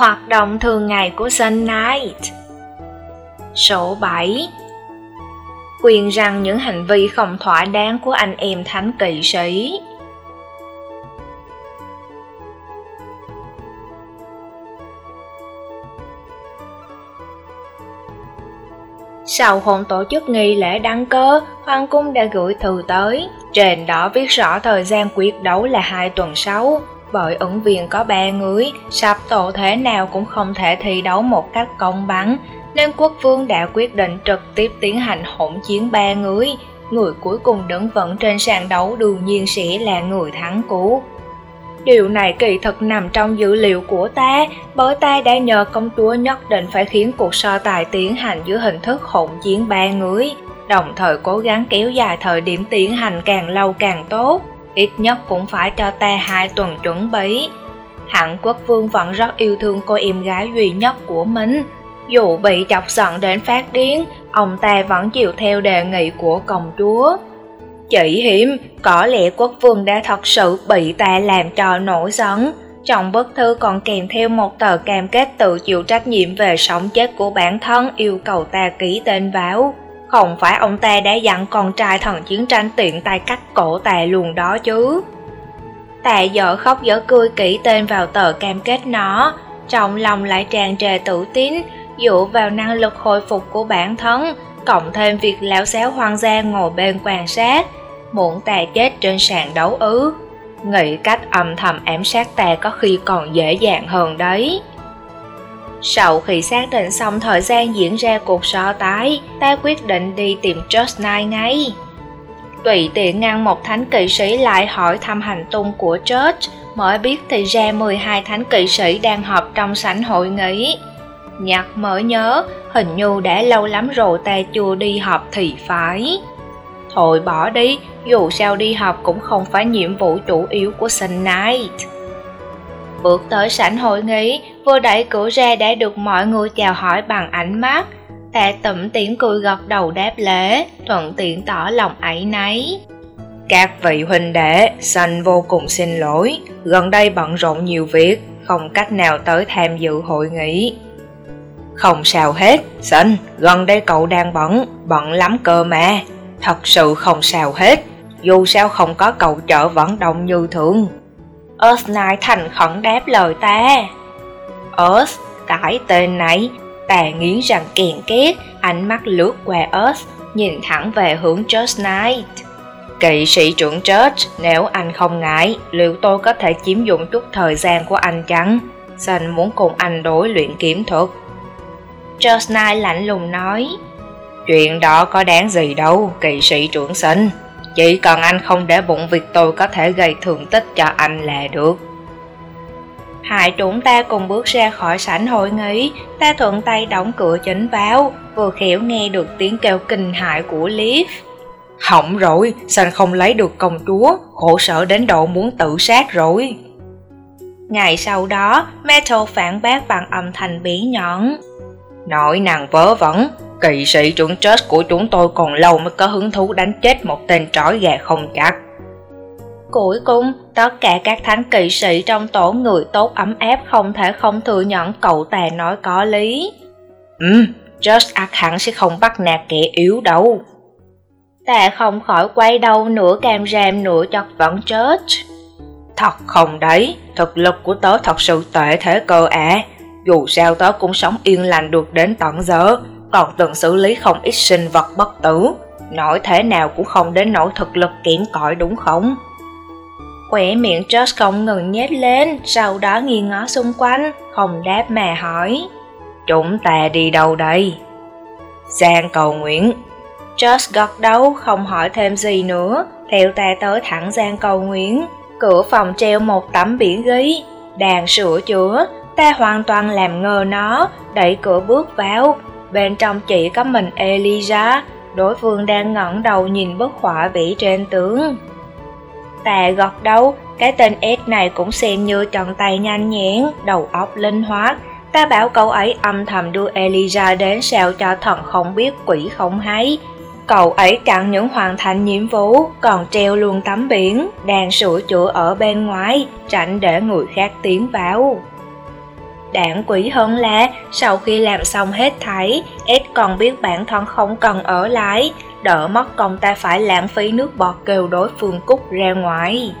Hoạt động thường ngày của Sun Knight Số 7 Quyền rằng những hành vi không thỏa đáng của anh em thánh kỵ sĩ Sau hôn tổ chức nghi lễ đăng cơ, Hoàng cung đã gửi thư tới. Trên đó viết rõ thời gian quyết đấu là hai tuần sau. Bởi ứng viên có ba người, sắp tổ thế nào cũng không thể thi đấu một cách công bằng, nên quốc vương đã quyết định trực tiếp tiến hành hỗn chiến ba người. Người cuối cùng đứng vững trên sàn đấu đương nhiên sẽ là người thắng cũ. Điều này kỳ thực nằm trong dữ liệu của ta, bởi ta đã nhờ công chúa nhất định phải khiến cuộc so tài tiến hành dưới hình thức hỗn chiến ba người, đồng thời cố gắng kéo dài thời điểm tiến hành càng lâu càng tốt, ít nhất cũng phải cho ta hai tuần chuẩn bị. Hạng quốc vương vẫn rất yêu thương cô em gái duy nhất của mình, dù bị chọc giận đến phát điên, ông ta vẫn chịu theo đề nghị của công chúa. Chỉ hiểm, có lẽ quốc vương đã thật sự bị ta làm cho nổi giận. Trong bức thư còn kèm theo một tờ cam kết tự chịu trách nhiệm về sống chết của bản thân yêu cầu ta ký tên vào. Không phải ông ta đã dặn con trai thần chiến tranh tiện tay cắt cổ tà luôn đó chứ. Tà dở khóc dở cười kỹ tên vào tờ cam kết nó, trong lòng lại tràn trề tự tín, dựa vào năng lực hồi phục của bản thân, cộng thêm việc lão xéo hoang gia ngồi bên quan sát, muốn tà chết trên sàn đấu ứ. Nghĩ cách âm thầm ám sát tà có khi còn dễ dàng hơn đấy. Sau khi xác định xong thời gian diễn ra cuộc so tái, ta quyết định đi tìm Just Knight ngay. Tùy tiện ngăn một thánh kỵ sĩ lại hỏi thăm hành tung của Judge, mới biết thì ra 12 thánh kỵ sĩ đang họp trong sảnh hội nghị. Nhạc mới nhớ, hình như đã lâu lắm rồi ta chưa đi họp thì phải. Thôi bỏ đi, dù sao đi họp cũng không phải nhiệm vụ chủ yếu của Sun Knight. Bước tới sảnh hội nghị, vừa đẩy cửa ra đã được mọi người chào hỏi bằng ánh mắt. Ta tủm tỉm cười gật đầu đáp lễ, thuận tiện tỏ lòng ấy nấy. Các vị huynh đệ, Sun vô cùng xin lỗi, gần đây bận rộn nhiều việc, không cách nào tới tham dự hội nghị. Không sao hết, Sun, gần đây cậu đang bận, bận lắm cơ mà, thật sự không sao hết, dù sao không có cậu chợ vẫn đông như thường. Earth Knight thành khẩn đáp lời ta. Earth, cái tên này, ta nghiến rằng kèn két, ánh mắt lướt qua Earth, nhìn thẳng về hướng Just Knight. Kỵ sĩ trưởng Judge, nếu anh không ngại, liệu tôi có thể chiếm dụng chút thời gian của anh chăng? Sanh muốn cùng anh đối luyện kiếm thuật. Just Knight lạnh lùng nói, Chuyện đó có đáng gì đâu, kỵ sĩ trưởng sinh. Chỉ cần anh không để bụng việc tôi có thể gây thương tích cho anh là được. Hai chúng ta cùng bước ra khỏi sảnh hội nghị, ta thuận tay đóng cửa chính vào, vừa khéo nghe được tiếng kêu kinh hại của Leaf. Hỏng rồi, sao không lấy được công chúa, khổ sở đến độ muốn tự sát rồi. Ngày sau đó, Metal phản bác bằng âm thanh bí nhọn. Nội nàng vớ vẩn, Kỵ sĩ trưởng chết của chúng tôi còn lâu mới có hứng thú đánh chết một tên trói gà không chắc. Cuối cùng, tất cả các thánh kỵ sĩ trong tổ người tốt ấm áp không thể không thừa nhận cậu ta nói có lý. Ừ, Just ác hẳn sẽ không bắt nạt kẻ yếu đâu. Ta không khỏi quay đầu nửa cam ram nửa chọc vẫn chết. Thật không đấy, thực lực của tớ thật sự tệ thế cơ ạ. À. Dù sao tớ cũng sống yên lành được đến tận giờ, còn từng xử lý không ít sinh vật bất tử, nổi thế nào cũng không đến nỗi thực lực kém cỏi đúng không? Quẻ miệng Josh không ngừng nhét lên, sau đó nghiêng ngó xung quanh, không đáp mà hỏi. Chúng ta đi đâu đây? Sang cầu nguyện. Josh gật đầu, không hỏi thêm gì nữa, theo ta tới thẳng gian cầu nguyện. Cửa phòng treo một tấm biển ghi, đàn sửa chữa, ta hoàn toàn làm ngờ nó, đẩy cửa bước vào, Bên trong chỉ có mình Elijah, đối phương đang ngẩng đầu nhìn bức họa vẽ trên tướng. Tà gật đầu, cái tên S này cũng xem như chân tay nhanh nhẹn, đầu óc linh hoạt. Ta bảo cậu ấy âm thầm đưa Elijah đến sao cho thần không biết quỷ không hay. Cậu ấy chẳng những hoàn thành nhiệm vụ, còn treo luôn tấm biển, đang sửa chữa ở bên ngoài, tránh để người khác tiến vào. Đảng quỷ hơn là sau khi làm xong hết thảy, Ed còn biết bản thân không cần ở lại, đỡ mất công ta phải lãng phí nước bọt kêu đối phương cút ra ngoài.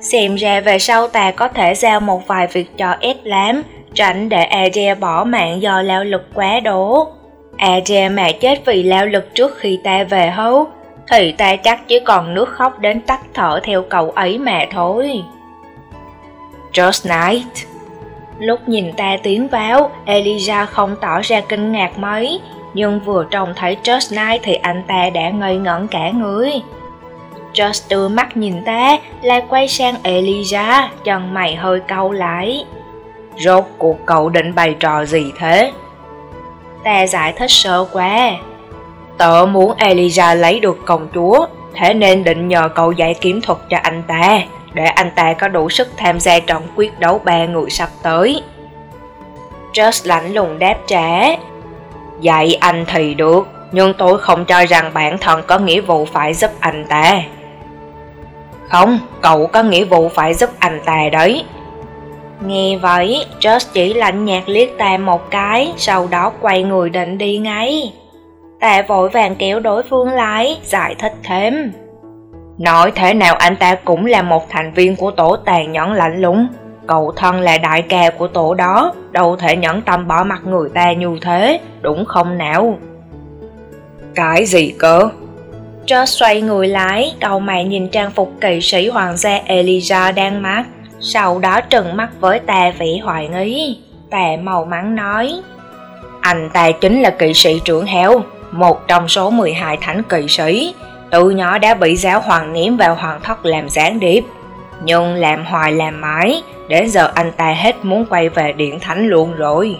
Xem ra về sau ta có thể giao một vài việc cho Ed làm, tránh để Adria bỏ mạng do lao lực quá đố. Adria mà chết vì lao lực trước khi ta về hấu, thì ta chắc chỉ còn nước khóc đến tắt thở theo cậu ấy mà thôi. Just night Lúc nhìn ta tiến vào, Elijah không tỏ ra kinh ngạc mấy, nhưng vừa trông thấy Just Night thì anh ta đã ngây ngẩn cả người. Just đưa mắt nhìn ta, lại quay sang Elijah, chân mày hơi cau lại. Rốt cuộc cậu định bày trò gì thế? Ta giải thích sơ qua. Tớ muốn Elijah lấy được công chúa, thế nên định nhờ cậu dạy kiếm thuật cho anh ta, để anh ta có đủ sức tham gia trận quyết đấu ba người sắp tới. Just lạnh lùng đáp trả. Dạy anh thì được, nhưng tôi không cho rằng bản thân có nghĩa vụ phải giúp anh ta. Không, cậu có nghĩa vụ phải giúp anh ta đấy. Nghe vậy, josh chỉ lạnh nhạt liếc ta một cái, sau đó quay người định đi ngay. Ta vội vàng kéo đối phương lại, giải thích thêm. Nói thế nào anh ta cũng là một thành viên của tổ tàn nhẫn lạnh lùng. Cậu thân là đại ca của tổ đó, đâu thể nhẫn tâm bỏ mặt người ta như thế, đúng không nào? Cái gì cơ? Cho xoay người lại, đầu mày nhìn trang phục kỵ sĩ hoàng gia Elijah đang mặc, sau đó trừng mắt với ta vẻ hoài nghi. Ta màu mắng nói, anh ta chính là kỵ sĩ trưởng héo, một trong số 12 thánh kỵ sĩ, từ nhỏ đã bị giáo hoàng ném vào hoàng thất làm gián điệp. Nhưng làm hoài làm mãi, đến giờ anh ta hết muốn quay về điện thánh luôn rồi.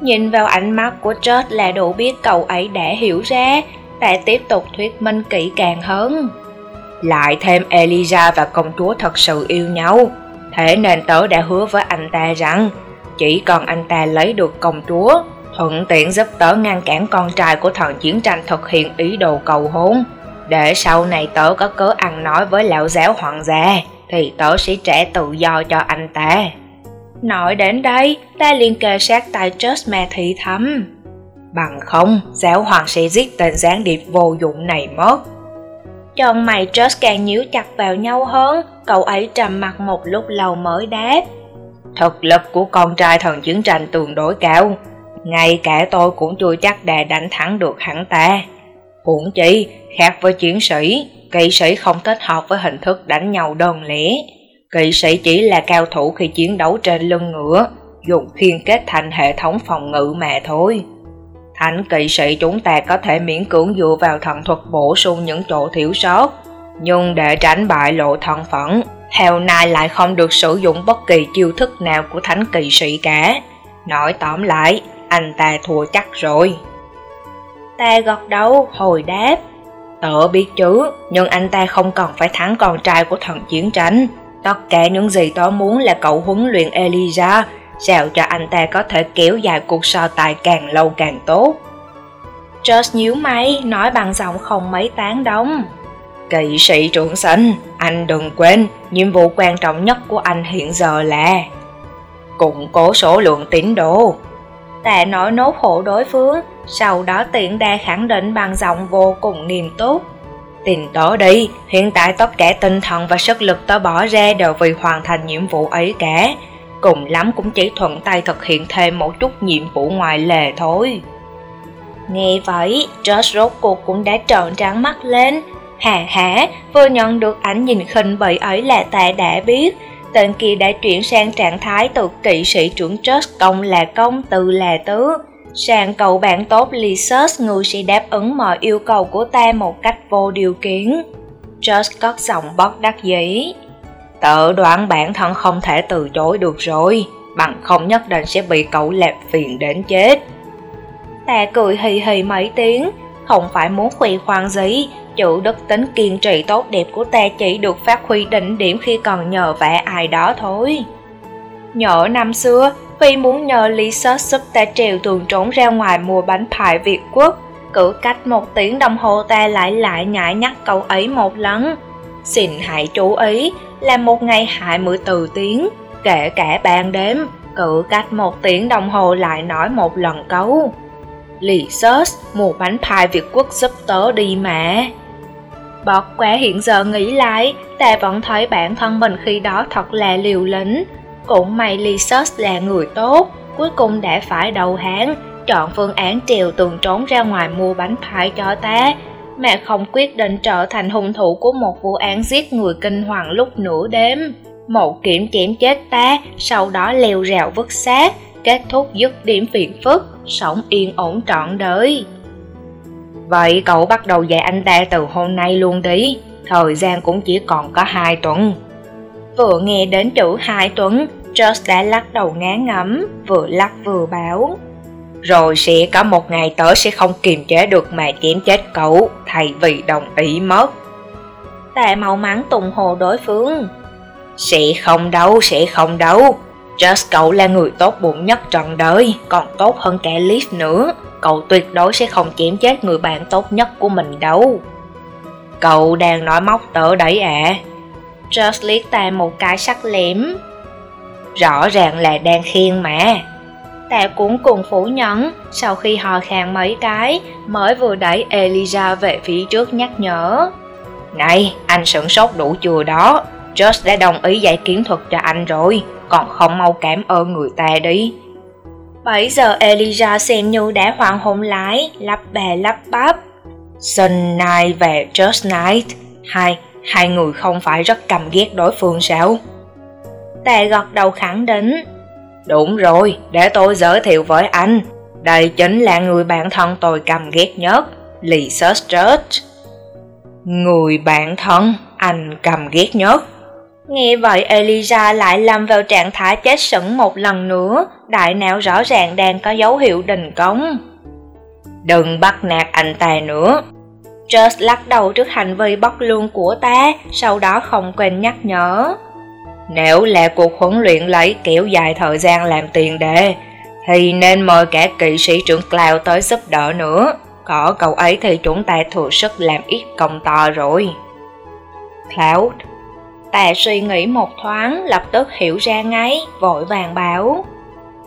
Nhìn vào ánh mắt của George là đủ biết cậu ấy đã hiểu ra, tại tiếp tục thuyết minh kỹ càng hơn. Lại thêm Eliza và công chúa thật sự yêu nhau, thế nên tớ đã hứa với anh ta rằng chỉ cần anh ta lấy được công chúa, thuận tiện giúp tớ ngăn cản con trai của thần chiến tranh thực hiện ý đồ cầu hôn, để sau này tớ có cớ ăn nói với lão giáo hoàng gia, thì tớ sẽ trả tự do cho anh ta. Nói đến đây, ta liền kề sát tay Just mà thị thầm. Bằng không, giáo hoàng sẽ giết tên gián điệp vô dụng này mất. Chân mày Just càng nhíu chặt vào nhau hơn, cậu ấy trầm mặt một lúc lâu mới đáp. Thực lực của con trai thần chiến tranh tương đối cao, ngay cả tôi cũng chưa chắc đã đánh thắng được hắn ta. Cũng chi, khác với chiến sĩ, kỵ sĩ không kết hợp với hình thức đánh nhau đơn lẻ. Kỵ sĩ chỉ là cao thủ khi chiến đấu trên lưng ngựa, dùng khiên kết thành hệ thống phòng ngự mà thôi. Thánh kỵ sĩ chúng ta có thể miễn cưỡng dựa vào thần thuật bổ sung những chỗ thiếu sót, nhưng để tránh bại lộ thân phận, Hell Knight lại không được sử dụng bất kỳ chiêu thức nào của thánh kỵ sĩ cả. Nói tóm lại, anh ta thua chắc rồi. Ta gật đầu, hồi đáp. Tớ biết chứ, nhưng anh ta không cần phải thắng con trai của thần chiến tranh. Tất cả những gì tớ muốn là cậu huấn luyện Eliza sao cho anh ta có thể kéo dài cuộc so tài càng lâu càng tốt. Josh nhíu mày, nói bằng giọng không mấy tán đồng. Kỵ sĩ trưởng sinh, anh đừng quên, nhiệm vụ quan trọng nhất của anh hiện giờ là củng cố số lượng tín đồ. Ta nói nốt hộ đối phương, sau đó tiện đà khẳng định bằng giọng vô cùng nghiêm túc. Tin tớ đi, hiện tại tất cả tinh thần và sức lực tớ bỏ ra đều vì hoàn thành nhiệm vụ ấy cả. Cùng lắm cũng chỉ thuận tay thực hiện thêm một chút nhiệm vụ ngoài lề thôi. Nghe vậy, Josh rốt cuộc cũng đã trợn trắng mắt lên. Hà hả, vừa nhận được ảnh nhìn khinh bậy ấy là ta đã biết. Tên kia đã chuyển sang trạng thái từ kỵ sĩ trưởng trust công là công, từ là tứ Sang cậu bạn tốt Lysus người sẽ đáp ứng mọi yêu cầu của ta một cách vô điều kiện. Josh cất giọng bất đắc dĩ. Tự đoán bản thân không thể từ chối được rồi, bằng không nhất định sẽ bị cậu lẹp phiền đến chết. Ta cười hì hì mấy tiếng, không phải muốn khoe khoang gì, chủ đức tính kiên trì tốt đẹp của ta chỉ được phát huy đỉnh điểm khi còn nhờ vả ai đó thôi. Nhớ năm xưa, vì muốn nhờ Lý Sớt giúp ta trèo tường trốn ra ngoài mua bánh pie Việt Quốc. cử cách một tiếng đồng hồ ta lại lại nhại nhắc câu ấy một lần. Xin hãy chú ý là một ngày 24 tiếng, kể cả ban đêm, Cự cách một tiếng đồng hồ lại nói một lần câu Lì sớt, mua bánh pie Việt Quốc giúp tớ đi mà Bọt quá hiện giờ nghĩ lại, ta vẫn thấy bản thân mình khi đó thật là liều lĩnh. Cũng may Lysus là người tốt, cuối cùng đã phải đầu hàng, chọn phương án trèo tường trốn ra ngoài mua bánh pie cho ta, mà không quyết định trở thành hung thủ của một vụ án giết người kinh hoàng lúc nửa đêm. Một kiểm chém chết ta, sau đó leo rào vứt xác, kết thúc dứt điểm phiền phức, sống yên ổn trọn đời. Vậy cậu bắt đầu dạy anh ta từ hôm nay luôn đi, thời gian cũng chỉ còn có hai tuần. Vừa nghe đến chữ hai tuần, Josh đã lắc đầu ngán ngẩm, vừa lắc vừa bảo. Rồi sẽ có một ngày tớ sẽ không kiềm chế được mà chém chết cậu, thay vì đồng ý mất. tệ mau mắn tùng hồ đối phương. Sẽ không đâu, sẽ không đâu. Just cậu là người tốt bụng nhất trọn đời, còn tốt hơn cả Leaf nữa cậu tuyệt đối sẽ không chém chết người bạn tốt nhất của mình đâu. Cậu đang nói móc tớ đấy à? Just liếc ta một cái sắc lẻm. Rõ ràng là đang khiên mà. Ta cũng cùng phủ nhận, sau khi hò khan mấy cái, mới vừa đẩy Elijah về phía trước nhắc nhở. Này, anh sửng sốt đủ chưa đó? Josh đã đồng ý dạy kiến thuật cho anh rồi, còn không mau cảm ơn người ta đi. Bấy giờ Elijah xem như đã hoàng hôn lái, lắp bè lắp bắp. Sun Knight và Just Knight, hai, hai người không phải rất cầm ghét đối phương sao? Tè gật đầu khẳng định. Đúng rồi, để tôi giới thiệu với anh. Đây chính là người bạn thân tôi cầm ghét nhất, Lisa Church. Người bạn thân anh cầm ghét nhất. Nghe vậy Elisa lại lâm vào trạng thái chết sững một lần nữa, đại não rõ ràng đang có dấu hiệu đình công. Đừng bắt nạt anh ta nữa. Just lắc đầu trước hành vi bóc lương của ta, sau đó không quên nhắc nhở. Nếu là cuộc huấn luyện lấy kéo dài thời gian làm tiền đề, thì nên mời cả kỵ sĩ trưởng Cloud tới giúp đỡ nữa. Có cậu ấy thì chúng ta thừa sức làm ít công to rồi. Cloud Tà suy nghĩ một thoáng, lập tức hiểu ra ngay, vội vàng bảo.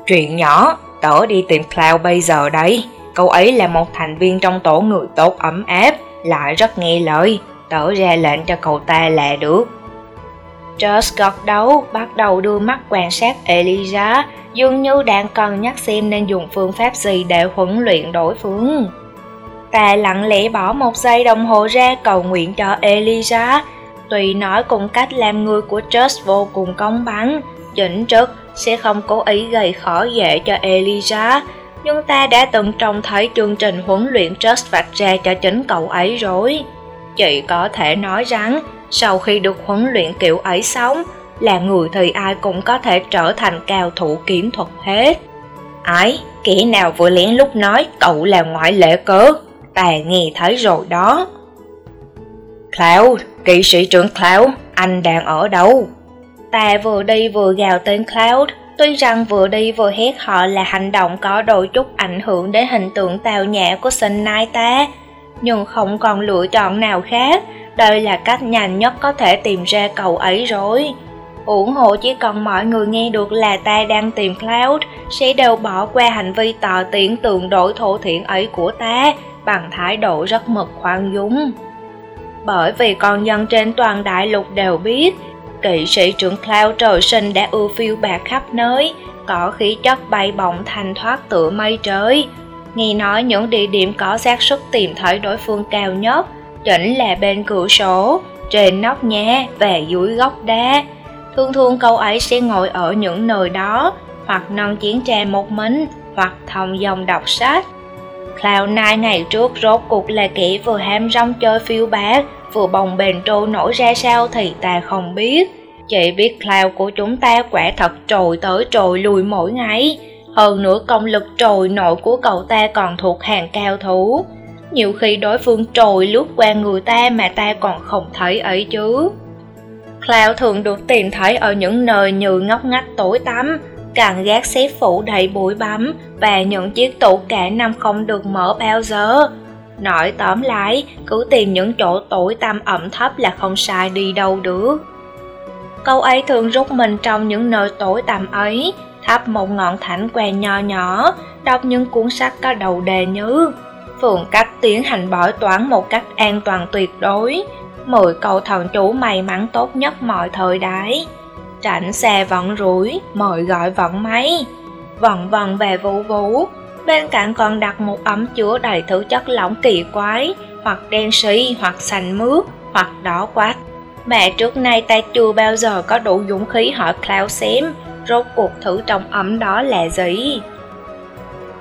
Chuyện nhỏ, tớ đi tìm Cloud bây giờ đây. Cậu ấy là một thành viên trong tổ người tốt ấm áp, lại rất nghe lời. Tớ ra lệnh cho cậu ta là được. Josh gật đầu, bắt đầu đưa mắt quan sát Elijah, dường như đang cần nhắc xem nên dùng phương pháp gì để huấn luyện đối phương. Ta lặng lẽ bỏ một giây đồng hồ ra cầu nguyện cho Elijah. Tuy nói cùng cách làm người của Just vô cùng công bằng, chỉnh trực, sẽ không cố ý gây khó dễ cho Elijah, nhưng ta đã từng trông thấy chương trình huấn luyện Just vạch ra cho chính cậu ấy rồi. Chị có thể nói rằng, sau khi được huấn luyện kiểu ấy sống, là người thì ai cũng có thể trở thành cao thủ kiếm thuật hết. Ấy, kỹ nào vừa lén lúc nói cậu là ngoại lệ cớ, ta nghe thấy rồi đó. Cloud, kỵ sĩ trưởng Cloud, anh đang ở đâu? Ta vừa đi vừa gào tên Cloud, tuy rằng vừa đi vừa hét họ là hành động có đôi chút ảnh hưởng đến hình tượng tào nhã của sinh nai ta, nhưng không còn lựa chọn nào khác, đây là cách nhanh nhất có thể tìm ra cậu ấy rồi. ủng hộ chỉ cần mọi người nghe được là ta đang tìm Cloud, sẽ đều bỏ qua hành vi tỏ tiện tượng đổi thổ thiện ấy của ta bằng thái độ rất mực khoan dung bởi vì con dân trên toàn đại lục đều biết kỵ sĩ trưởng Cloud trời sinh đã ưu phiêu bạc khắp nơi, có khí chất bay bổng thanh thoát tựa mây trời. Nghe nói những địa điểm có xác suất tìm thấy đối phương cao nhất chính là bên cửa sổ, trên nóc nhà và dưới góc đá. Thường thường cậu ấy sẽ ngồi ở những nơi đó, hoặc nâng chén trà một mình, hoặc thông dòng đọc sách. Cloud9 ngày trước rốt cuộc là kẻ vừa ham rong chơi phiêu bạc, vừa bồng bềnh trôi nổi ra sao thì ta không biết. Chỉ biết Cloud của chúng ta quả thật trồi tới trồi lùi mỗi ngày. Hơn nữa công lực trồi nổi của cậu ta còn thuộc hàng cao thủ. Nhiều khi đối phương trồi lướt qua người ta mà ta còn không thấy ấy chứ. Cloud thường được tìm thấy ở những nơi như ngóc ngách tối tăm, càng gác xếp phủ đầy bụi bắm và những chiếc tủ cả năm không được mở bao giờ. Nói tóm lại, cứ tìm những chỗ tối tăm ẩm thấp là không sai đi đâu được. Câu ấy thường rút mình trong những nơi tối tăm ấy, thắp một ngọn thảnh quen nho nhỏ, đọc những cuốn sách có đầu đề như phượng cách tiến hành bỏi toán một cách an toàn tuyệt đối, 10 câu thần chú may mắn tốt nhất mọi thời đại, trảnh xe vận rủi, mời gọi vận máy, vần vần về vũ vũ, bên cạnh còn đặt một ấm chứa đầy thứ chất lỏng kỳ quái, hoặc đen xì, hoặc xanh mướt, hoặc đỏ quát. Mẹ trước nay ta chưa bao giờ có đủ dũng khí hỏi Cloud xem, rốt cuộc thử trong ấm đó là gì.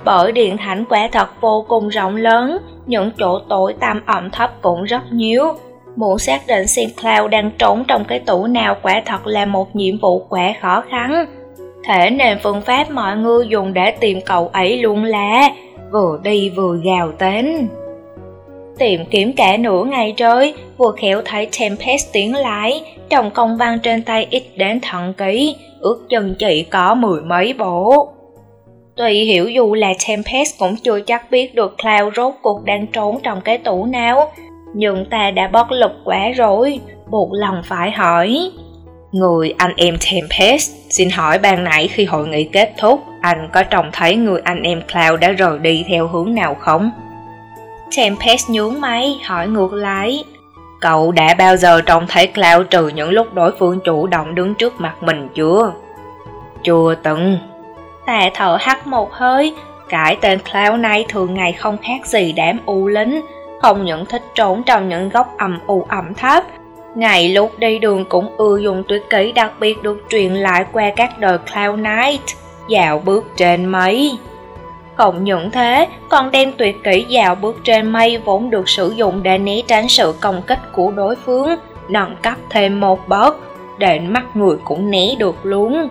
Bởi điện thánh quả thật vô cùng rộng lớn, những chỗ tối tăm ẩm thấp cũng rất nhiều. Muốn xác định xem Cloud đang trốn trong cái tủ nào quả thật là một nhiệm vụ quá khó khăn. Thế nên phương pháp mọi người dùng để tìm cậu ấy luôn là vừa đi vừa gào tên. Tìm kiếm cả nửa ngày trời, vừa khéo thấy Tempest tiến lái trong công văn trên tay ít đến thận ký, ước chân chỉ có mười mấy bộ. Tuy hiểu dù là Tempest cũng chưa chắc biết được Cloud rốt cuộc đang trốn trong cái tủ nào, nhưng ta đã bất lực quá rồi, buộc lòng phải hỏi. Người anh em Tempest, xin hỏi ban nãy khi hội nghị kết thúc, anh có trông thấy người anh em Cloud đã rời đi theo hướng nào không? Tempest nhướng máy, hỏi ngược lại. Cậu đã bao giờ trông thấy Cloud trừ những lúc đối phương chủ động đứng trước mặt mình chưa? Chưa từng. ta thở hắt một hơi, cái tên Cloud này thường ngày không khác gì đám u lính, không những thích trốn trong những góc ẩm u ẩm thấp, ngày lúc đi đường cũng ưa dùng tuyệt kỹ đặc biệt được truyền lại qua các đời Cloud Knight, dạo bước trên mây. Không những thế, còn đem tuyệt kỹ dạo bước trên mây vốn được sử dụng để né tránh sự công kích của đối phương, nâng cấp thêm một bớt, để mắt người cũng né được luôn.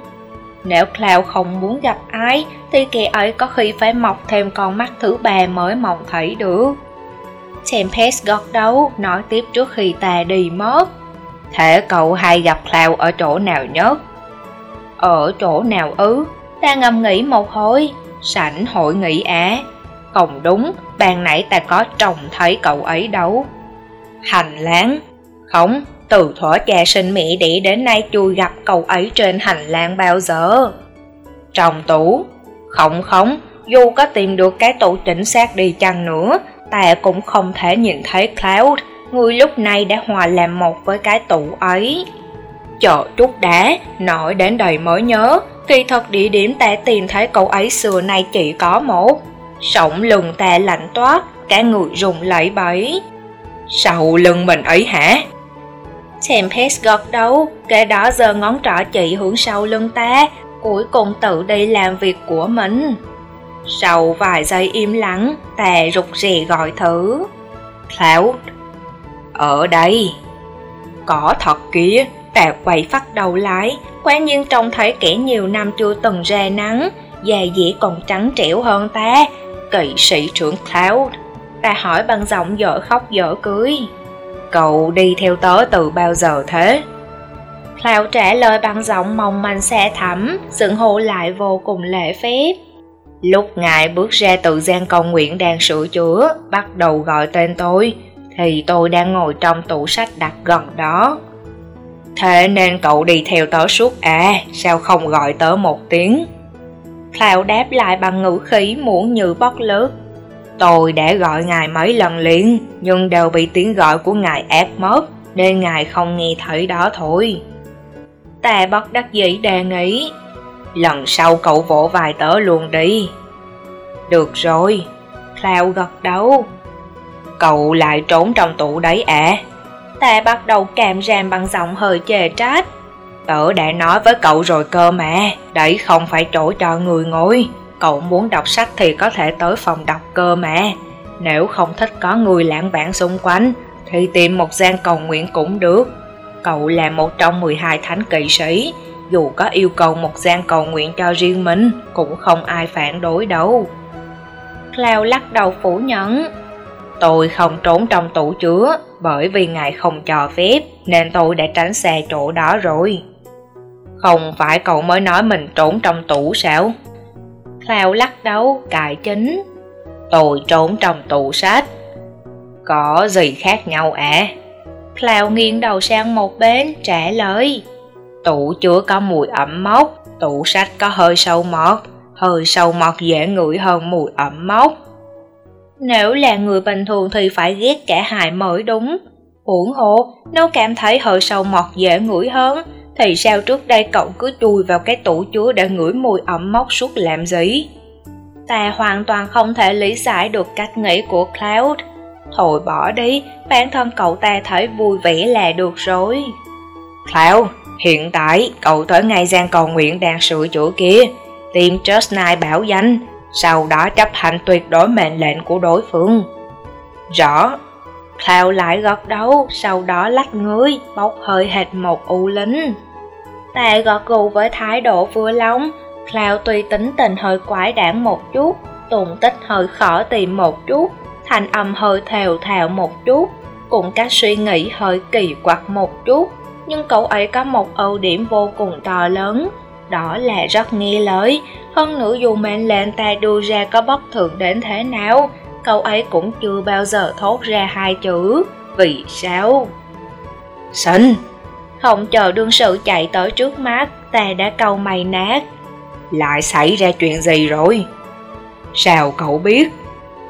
Nếu Cloud không muốn gặp ai, thì kẻ ấy có khi phải mọc thêm con mắt thứ ba mới mong thấy được. Tempest gót đấu nói tiếp trước khi ta đi mất. Thế cậu hay gặp Cloud ở chỗ nào nhất? Ở chỗ nào ứ Ta ngầm nghĩ một hồi, sảnh hội nghị á. Không đúng, bàn nãy ta có trông thấy cậu ấy đâu. Hành lang? Không, từ thuở cha sinh mẹ đẻ đến nay chui gặp cậu ấy trên hành lang bao giờ. Trong tủ? Không không, dù có tìm được cái tủ chính xác đi chăng nữa, ta cũng không thể nhìn thấy Cloud, người lúc này đã hòa làm một với cái tủ ấy. Chờ chút đã, nói đến đầy mới nhớ, kỳ thật địa điểm ta tìm thấy cậu ấy xưa nay chỉ có một. Sống lưng ta lạnh toát, cả người rùng lẩy bẩy. Sau lưng mình ấy hả? Tempest gật đầu, kể đó giờ ngón trỏ chỉ hướng sau lưng ta, cuối cùng tự đi làm việc của mình. Sau vài giây im lặng, tè rụt rè gọi thử. Cloud, ở đây. Có thật kia, tè quay phát đầu lại, quả nhiên trông thấy kẻ nhiều năm chưa từng ra nắng, da dĩ còn trắng trẻo hơn ta, kỵ sĩ trưởng Cloud. Ta hỏi bằng giọng dở khóc dở cưới. Cậu đi theo tớ từ bao giờ thế? Cloud trả lời bằng giọng mong manh xe thẳm, sự hô lại vô cùng lễ phép. Lúc ngài bước ra từ gian cầu nguyện đang sửa chữa, bắt đầu gọi tên tôi, thì tôi đang ngồi trong tủ sách đặt gần đó. Thế nên cậu đi theo tớ suốt à, sao không gọi tớ một tiếng? Cloud đáp lại bằng ngữ khí muốn như bóc lướt. Tôi đã gọi ngài mấy lần liền, nhưng đều bị tiếng gọi của ngài ép mất, nên ngài không nghe thấy đó thôi. Tà bất đắc dĩ đề nghị, lần sau cậu vỗ vài tớ luôn đi. Được rồi, Cloud gật đầu. Cậu lại trốn trong tủ đấy à? Ta bắt đầu càm ràm bằng giọng hơi chề trách. Tớ đã nói với cậu rồi cơ mà, đấy không phải chỗ cho người ngồi. Cậu muốn đọc sách thì có thể tới phòng đọc cơ mà. Nếu không thích có người lãng vãng xung quanh, thì tìm một gian cầu nguyện cũng được. Cậu là một trong 12 thánh kỵ sĩ, dù có yêu cầu một gian cầu nguyện cho riêng mình, cũng không ai phản đối đâu. Cloud lắc đầu phủ nhận. Tôi không trốn trong tủ chứa, bởi vì ngài không cho phép, nên tôi đã tránh xe chỗ đó rồi. Không phải cậu mới nói mình trốn trong tủ sao? Cloud lắc đầu, cài chính. Tôi trốn trong tủ sách. Có gì khác nhau ạ? À? Cloud nghiêng đầu sang một bên, trả lời. Tủ chứa có mùi ẩm mốc, Tủ sách có hơi sâu mọt, hơi sâu mọt dễ ngửi hơn mùi ẩm mốc. Nếu là người bình thường thì phải ghét cả hai mới đúng. Uổng hộ, nếu cảm thấy hơi sâu mọt dễ ngửi hơn, thì sao trước đây cậu cứ chui vào cái tủ chứa để ngửi mùi ẩm mốc suốt làm gì? Ta hoàn toàn không thể lý giải được cách nghĩ của Cloud. Thôi bỏ đi, bản thân cậu ta thấy vui vẻ là được rồi. Cloud, hiện tại cậu tới ngay gian cầu nguyện đang sửa chữa kia, tìm Just bảo danh, sau đó chấp hành tuyệt đối mệnh lệnh của đối phương. Rõ, Cloud lại gật đầu, sau đó lách người, bốc hơi hệt một u lính. Ta gật gù với thái độ vừa lòng, Cloud tuy tính tình hơi quái đản một chút, tùng tích hơi khó tìm một chút, thành âm hơi thèo thào một chút, cùng các suy nghĩ hơi kỳ quặc một chút, nhưng cậu ấy có một ưu điểm vô cùng to lớn, đó là rất nghe lời, hơn nữa dù mệnh lệnh ta đưa ra có bất thường đến thế nào, cậu ấy cũng chưa bao giờ thốt ra hai chữ, vì sao? Sinh! Không chờ đương sự chạy tới trước mắt, ta đã câu mày nát. Lại xảy ra chuyện gì rồi? Sao cậu biết?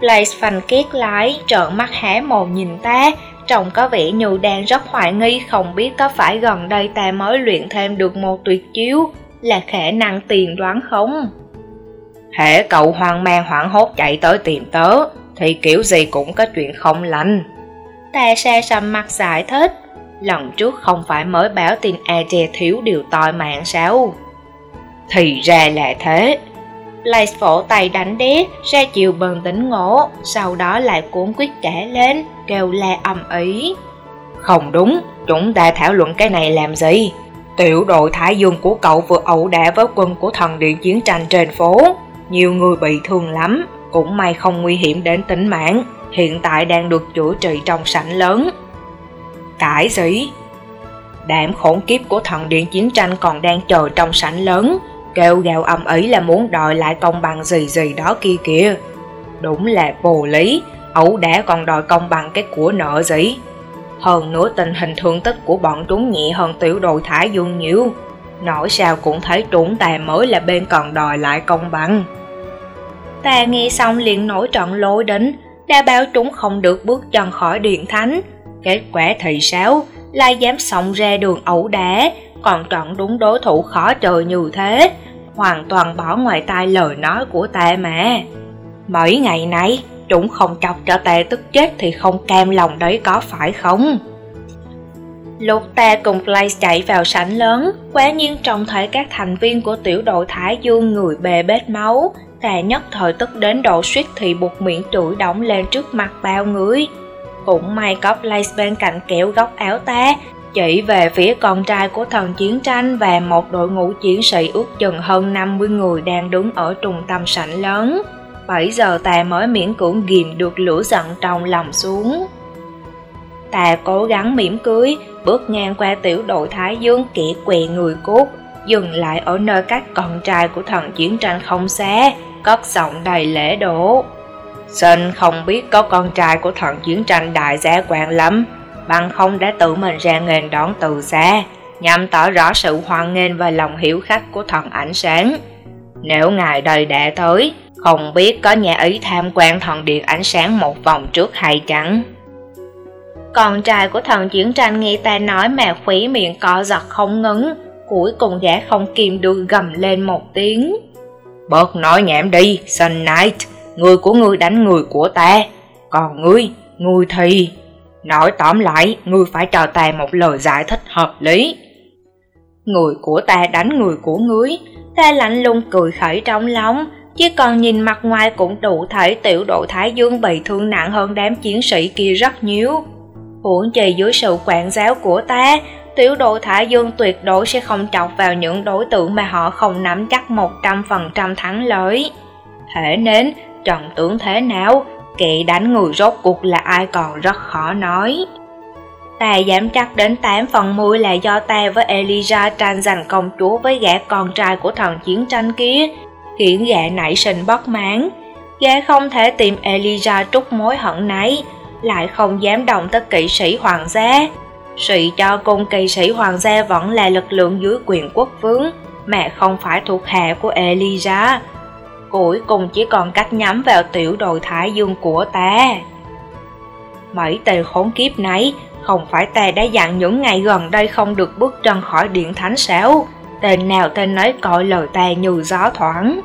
Blaze phanh kiết lái, trợn mắt há mồm nhìn ta, trông có vẻ như đang rất hoài nghi không biết có phải gần đây ta mới luyện thêm được một tuyệt chiếu, là khả năng tiền đoán không? Hễ cậu hoang mang hoảng hốt chạy tới tìm tớ, thì kiểu gì cũng có chuyện không lành. Ta xa xăm mặt giải thích, lần trước không phải mới báo tin AJ thiếu điều toi mạng sao? Thì ra là thế. Blaze phổ tay đánh đế, ra chiều bần tỉnh ngộ, sau đó lại cuốn quyết kể lên, kêu la ầm ĩ Không đúng, chúng ta thảo luận cái này làm gì? Tiểu đội Thái Dương của cậu vừa ẩu đả với quân của thần điện chiến tranh trên phố. Nhiều người bị thương lắm, cũng may không nguy hiểm đến tính mạng, hiện tại đang được chữa trị trong sảnh lớn. Cãi gì? Đám khổn kiếp của thần điện chiến tranh còn đang chờ trong sảnh lớn, kêu gào âm ý là muốn đòi lại công bằng gì gì đó kia kìa. Đúng là vô lý, ẩu đả còn đòi công bằng cái của nợ gì. Hơn nữa tình hình thương tích của bọn chúng nhẹ hơn tiểu đội thả dương nhiều. Nói sao cũng thấy trũng tà mới là bên còn đòi lại công bằng. Ta nghe xong liền nổi trận lôi đến, đã bảo chúng không được bước chân khỏi điện thánh. Kết quả thì sao? Lại dám xông ra đường ẩu đá, còn trận đúng đối thủ khó trời như thế. Hoàn toàn bỏ ngoài tai lời nói của tệ mà. Mấy ngày nay, chúng không chọc cho tệ tức chết thì không cam lòng đấy có phải không? Lúc ta cùng Blaze chạy vào sảnh lớn, quá nhiên trông thấy các thành viên của tiểu đội Thái Dương người bề bết máu, ta nhất thời tức đến độ suýt thì buộc miệng chửi đóng lên trước mặt bao người. Cũng may có Blaze bên cạnh kéo góc áo ta, chỉ về phía con trai của thần chiến tranh và một đội ngũ chiến sĩ ước chừng hơn 50 người đang đứng ở trung tâm sảnh lớn. 7 giờ ta mới miễn cưỡng ghim được lửa giận trong lòng xuống. Ta cố gắng mỉm cười, bước ngang qua tiểu đội Thái Dương kẻ què người cốt, dừng lại ở nơi các con trai của thần chiến tranh không xa, cất giọng đầy lễ độ. Sinh không biết có con trai của thần chiến tranh đại giá quan lắm, bằng không đã tự mình ra nghênh đón từ xa, nhằm tỏ rõ sự hoan nghênh và lòng hiểu khách của thần ánh sáng. Nếu ngài đời đã tới, không biết có nhà ý tham quan thần điện ánh sáng một vòng trước hay chẳng? Con trai của thần chiến tranh nghe ta nói mà khủy miệng co giật không ngấn, cuối cùng gã không kìm được gầm lên một tiếng. Bớt nói nhảm đi, Sun Knight, người của ngươi đánh người của ta, còn ngươi, ngươi thì... Nói tóm lại, ngươi phải cho ta một lời giải thích hợp lý. Người của ta đánh người của ngươi, ta lạnh lùng cười khẩy trong lòng, chỉ còn nhìn mặt ngoài cũng đủ thấy tiểu đội Thái Dương bị thương nặng hơn đám chiến sĩ kia rất nhiều. Huống chi dưới sự quản giáo của ta, tiểu đội Thái Dương tuyệt đối sẽ không chọc vào những đối tượng mà họ không nắm chắc 100% thắng lợi. Thế nên, trận tướng thế nào, kẻ đánh người rốt cuộc là ai còn rất khó nói. Ta dám chắc đến 8 phần 10 là do ta với Elijah tranh giành công chúa với gã con trai của thần chiến tranh kia, khiến gã nảy sinh bất mãn. Gã không thể tìm Elijah trút mối hận nấy, lại không dám động tới kỵ sĩ hoàng gia. Sự cho cùng kỵ sĩ hoàng gia vẫn là lực lượng dưới quyền quốc vương, mà không phải thuộc hạ của Elijah. Cuối cùng chỉ còn cách nhắm vào tiểu đội Thái Dương của ta. Mấy tên khốn kiếp này, không phải ta đã dặn những ngày gần đây không được bước chân khỏi điện thánh sao? Tên nào tên nói cõi lời ta như gió thoảng.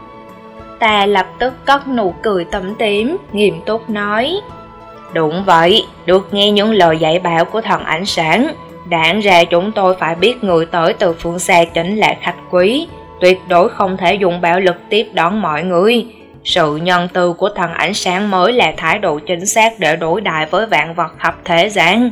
Ta lập tức cất nụ cười tẩm tím, nghiêm túc nói. Đúng vậy, được nghe những lời dạy bảo của thần ánh sáng. đáng ra chúng tôi phải biết người tới từ phương xa chính là khách quý, tuyệt đối không thể dùng bạo lực tiếp đón mọi người. Sự nhân từ của thần ánh sáng mới là thái độ chính xác để đối đại với vạn vật khắp thế gian.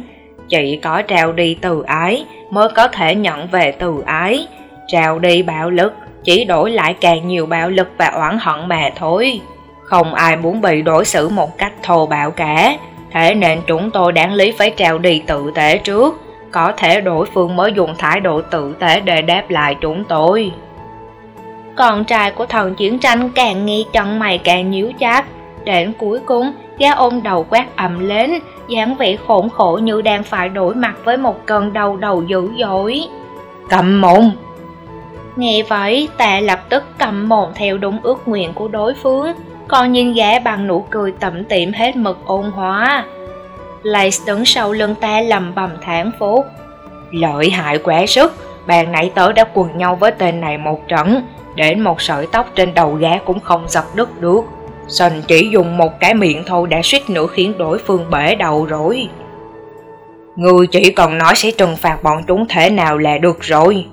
Chỉ có trao đi từ ái mới có thể nhận về từ ái. Trao đi bạo lực, chỉ đổi lại càng nhiều bạo lực và oán hận mà thôi. Không ai muốn bị đối xử một cách thô bạo cả. Thế nên chúng tôi đáng lý phải trao đi tự tế trước. Có thể đối phương mới dùng thái độ tự tế để đáp lại chúng tôi. Con trai của thần chiến tranh càng nghi chân mày càng nhíu chát. Đến cuối cùng, gã ôm đầu quát ầm lên, dáng vẻ khốn khổ như đang phải đối mặt với một cơn đau đầu dữ dội. Cầm mồm! Nghe vậy, ta lập tức cầm mồm theo đúng ước nguyện của đối phương, còn nhìn gã bằng nụ cười tẩm tiệm hết mực ôn hóa. Lại đứng sau lưng ta lầm bầm thản phốt. Lợi hại quá sức, bàn nãy tớ đã quần nhau với tên này một trận, đến một sợi tóc trên đầu gã cũng không giật đứt được. Sành chỉ dùng một cái miệng thôi đã suýt nữa khiến đối phương bể đầu rồi. Người chỉ cần nói sẽ trừng phạt bọn chúng thế nào là được rồi.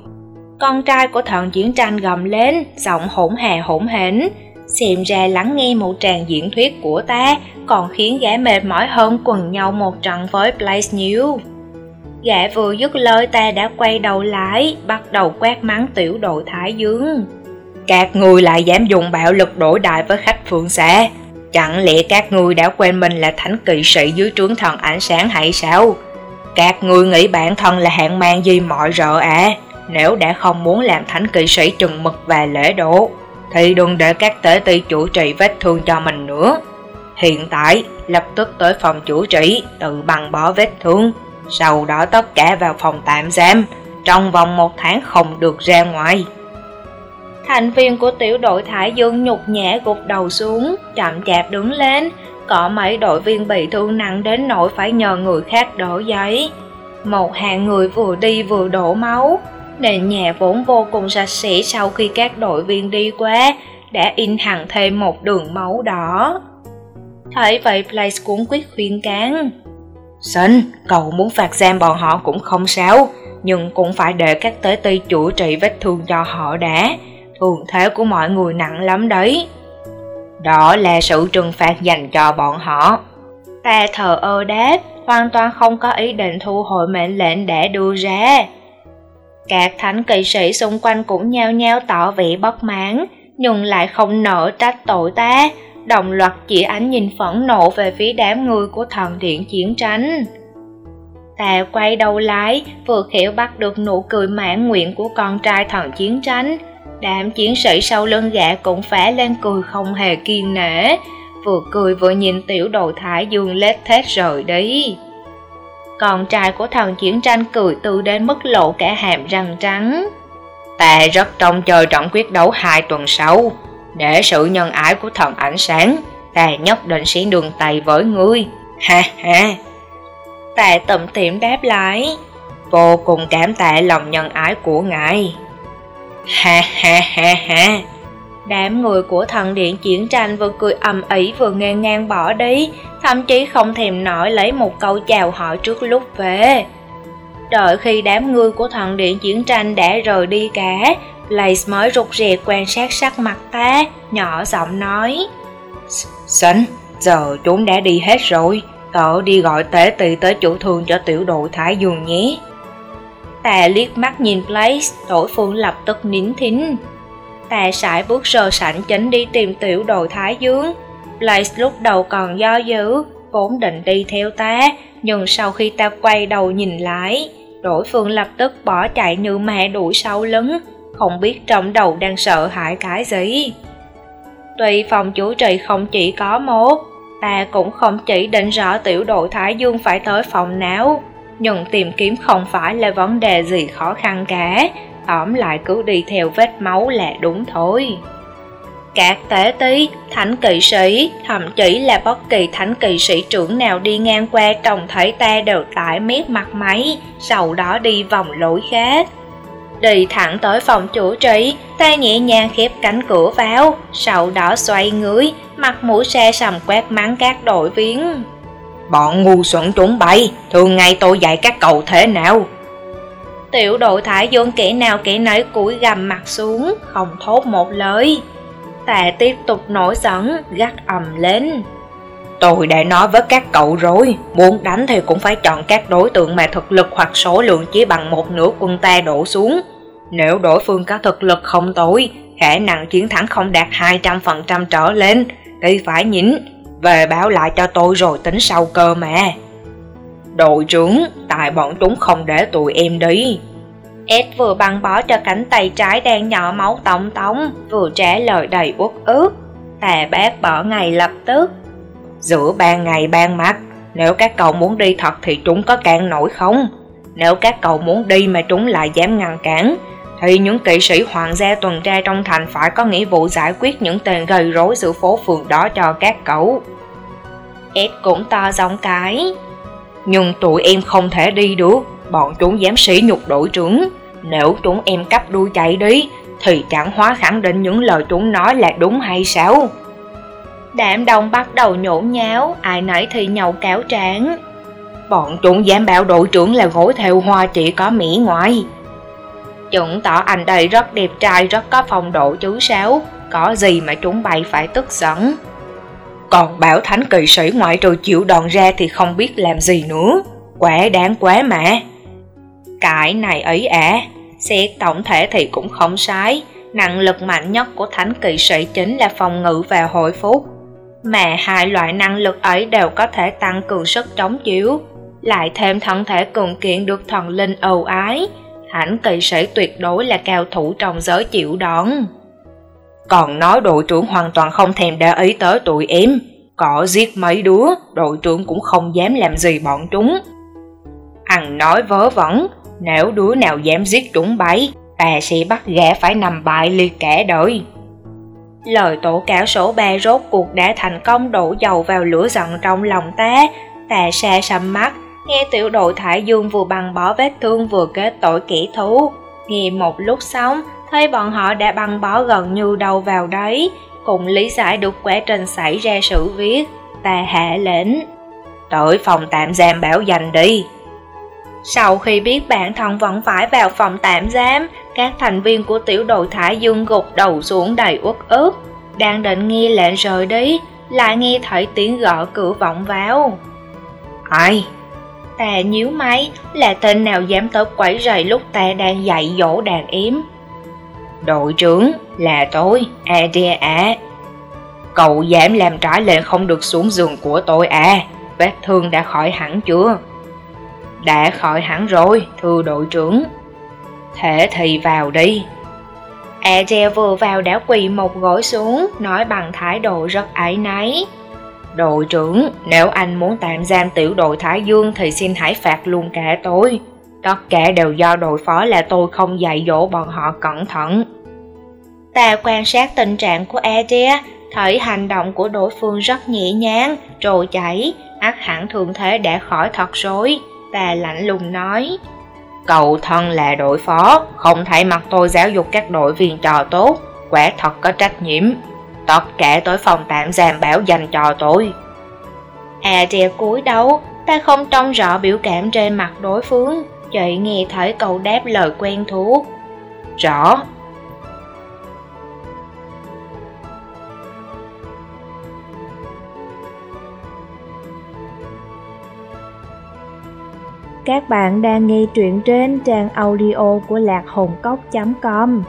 Con trai của thần chiến tranh gầm lên, giọng hỗn hà hỗn hển. Xem ra lắng nghe một tràng diễn thuyết của ta còn khiến gã mệt mỏi hơn quần nhau một trận với Blaze New. Gã vừa dứt lời ta đã quay đầu lại, bắt đầu quát mắng tiểu đội Thái Dương. Các người lại dám dùng bạo lực đổi đại với khách phương xã. Chẳng lẽ các người đã quên mình là thánh kỵ sĩ dưới trướng thần ánh sáng hay sao? Các người nghĩ bản thân là hạng mang gì mọi rợ à? Nếu đã không muốn làm thánh kỵ sĩ chừng mực và lễ độ, thì đừng để các tế ti chủ trì vết thương cho mình nữa. Hiện tại, lập tức tới phòng chủ trị, tự bằng bó vết thương, sau đó tất cả vào phòng tạm giam, trong vòng một tháng không được ra ngoài. Thành viên của tiểu đội Thải Dương nhục nhẹ gục đầu xuống, chậm chạp đứng lên, có mấy đội viên bị thương nặng đến nỗi phải nhờ người khác đổ giấy. Một hàng người vừa đi vừa đổ máu, nền nhà vốn vô cùng sạch sẽ sau khi các đội viên đi qua, đã in hẳn thêm một đường máu đỏ. Thấy vậy Blaze cũng quyết khuyên can. Sinh, cậu muốn phạt giam bọn họ cũng không sao, nhưng cũng phải để các tế ti chủ trị vết thương cho họ đã. Thường thế của mọi người nặng lắm đấy. Đó là sự trừng phạt dành cho bọn họ. Ta thờ ơ đáp, hoàn toàn không có ý định thu hồi mệnh lệnh để đưa ra. Các thánh kỵ sĩ xung quanh cũng nhao nhao tỏ vẻ bất mãn, nhưng lại không nỡ trách tội ta, đồng loạt chỉ ánh nhìn phẫn nộ về phía đám người của thần điện chiến tranh. Ta quay đầu lái, vừa khéo bắt được nụ cười mãn nguyện của con trai thần chiến tranh. Đám chiến sĩ sau lưng gã cũng phá lên cười không hề kiên nể, vừa cười vừa nhìn tiểu đồ thái dương lết thết rời đi. Con trai của thần chiến tranh cười từ đến mức lộ cả hàm răng trắng. Ta rất trông chờ trận quyết đấu hai tuần sau. Để sự nhân ái của thần ánh sáng, ta nhất định sẽ đường tay với ngươi. Ha ha. Ta tầm tiệm đáp lại. Vô cùng cảm tạ lòng nhân ái của ngài. Ha ha ha ha. Đám người của thần điện chiến tranh vừa cười ầm ĩ vừa nghe ngang bỏ đi, thậm chí không thèm nói lấy một câu chào hỏi trước lúc về. Đợi khi đám người của thần điện chiến tranh đã rời đi cả, Blaze mới rụt rè quan sát sắc mặt ta, nhỏ giọng nói. Sánh, giờ chúng đã đi hết rồi, tớ đi gọi tế tỳ tới chủ thương cho tiểu đội Thái Dương nhé. Ta liếc mắt nhìn Blaze, đối phương lập tức nín thính. Ta sải bước sờ sảnh chính đi tìm tiểu đội Thái Dương. Blaze lúc đầu còn do dự, vốn định đi theo ta, nhưng sau khi ta quay đầu nhìn lại, đối phương lập tức bỏ chạy như mẹ đuổi sau lưng, không biết trong đầu đang sợ hãi cái gì. Tuy phòng chủ trì không chỉ có một, ta cũng không chỉ định rõ tiểu đội Thái Dương phải tới phòng nào, nhưng tìm kiếm không phải là vấn đề gì khó khăn cả, tóm lại cứ đi theo vết máu là đúng thôi. Các tế tí, thánh kỵ sĩ, thậm chí là bất kỳ thánh kỵ sĩ trưởng nào đi ngang qua trông thấy ta đều tải miết mặt máy, sau đó đi vòng lối khác. Đi thẳng tới phòng chủ trì, ta nhẹ nhàng khép cánh cửa vào, sau đó xoay người, mặt mũi xe sầm quét mắng các đội viên. Bọn ngu xuẩn trốn bay, thường ngày tôi dạy các cậu thế nào? Tiểu đội thải dương kẻ nào kẻ nấy cúi gầm mặt xuống, không thốt một lời. Ta tiếp tục nổi giận, gắt ầm lên. Tôi đã nói với các cậu rồi, muốn đánh thì cũng phải chọn các đối tượng mà thực lực hoặc số lượng chỉ bằng một nửa quân ta đổ xuống. Nếu đối phương có thực lực không tối, khả năng chiến thắng không đạt 200% trở lên, thì phải nhịn, về báo lại cho tôi rồi tính sau cơ mà. Đội trưởng, tại bọn chúng không để tụi em đi. Ed vừa băng bó cho cánh tay trái đang nhỏ máu tông tông, vừa trả lời đầy uất ức. Tà bác bỏ ngày lập tức. Giữa ban ngày ban mặt, nếu các cậu muốn đi thật thì chúng có cản nổi không? Nếu các cậu muốn đi mà chúng lại dám ngăn cản, thì những kỵ sĩ hoàng gia tuần tra trong thành phải có nghĩa vụ giải quyết những tên gây rối giữa phố phường đó cho các cậu. Ed cũng to giọng cái. Nhưng tụi em không thể đi được, bọn chúng dám sỉ nhục đội trưởng. Nếu chúng em cắp đuôi chạy đi, thì chẳng hóa khẳng định những lời chúng nói là đúng hay sao? Đám đông bắt đầu nhổn nháo, ai nãy thì nhậu cáo tráng. Bọn chúng dám bảo đội trưởng là gối theo hoa chỉ có mỹ ngoại. Chứng tỏ anh đây rất đẹp trai, rất có phong độ chứ sao, có gì mà chúng bay phải tức giận. Còn bảo thánh kỳ sĩ ngoại trừ chịu đòn ra thì không biết làm gì nữa, quá đáng quá mà. Cái này ấy à, xét tổng thể thì cũng không sai, năng lực mạnh nhất của thánh kỵ sĩ chính là phòng ngự và hồi phúc. Mà hai loại năng lực ấy đều có thể tăng cường sức chống chịu, lại thêm thân thể cường kiện được thần linh ưu ái, thánh kỳ sĩ tuyệt đối là cao thủ trong giới chịu đòn. Còn nói đội trưởng hoàn toàn không thèm để ý tới tụi em, có giết mấy đứa, đội trưởng cũng không dám làm gì bọn chúng. Hằng nói vớ vẩn, nếu đứa nào dám giết chúng bấy, ta sẽ bắt gã phải nằm bại liệt cả đời. Lời tổ cáo số ba rốt cuộc đã thành công đổ dầu vào lửa giận trong lòng ta, ta xa xăm mắt, nghe tiểu đội Thải Dương vừa băng bó vết thương vừa kết tội kỹ thú. Nghe một lúc sống, thấy bọn họ đã băng bó gần như đầu vào đấy, cùng lý giải được quá trình xảy ra sự việc, ta hạ lệnh. Tới phòng tạm giam bảo dành đi. Sau khi biết bản thân vẫn phải vào phòng tạm giam, các thành viên của tiểu đội Thải Dương gục đầu xuống đầy uất ức. Đang định nghe lệnh rời đi, lại nghe thấy tiếng gõ cửa vọng vào. Ai? Ta nhíu máy, là tên nào dám tới quẩy rầy lúc ta đang dạy dỗ đàn yếm. Đội trưởng, là tôi, Adia à. Cậu dám làm trái lệnh không được xuống giường của tôi à, vết thương đã khỏi hẳn chưa? Đã khỏi hẳn rồi, thưa đội trưởng. Thế thì vào đi. Adele vừa vào đã quỳ một gối xuống, nói bằng thái độ rất ái náy. Đội trưởng, nếu anh muốn tạm giam tiểu đội Thái Dương thì xin hãy phạt luôn cả tôi. Tất cả đều do đội phó là tôi không dạy dỗ bọn họ cẩn thận. Ta quan sát tình trạng của Adia, thấy hành động của đối phương rất nhẹ nhàng, trồi chảy, ác hẳn thường thế đã khỏi thật rồi. Ta lạnh lùng nói, Cậu thân là đội phó, không thể mặc tôi giáo dục các đội viên trò tốt, quả thật có trách nhiệm. Tất cả tới phòng tạm giam bảo dành cho tôi. À dè cúi đấu ta không trông rõ biểu cảm trên mặt đối phương, chỉ nghe thấy câu đáp lời quen thuộc. Rõ, Các bạn đang nghe truyện trên trang audio của lạc hồn cốc.com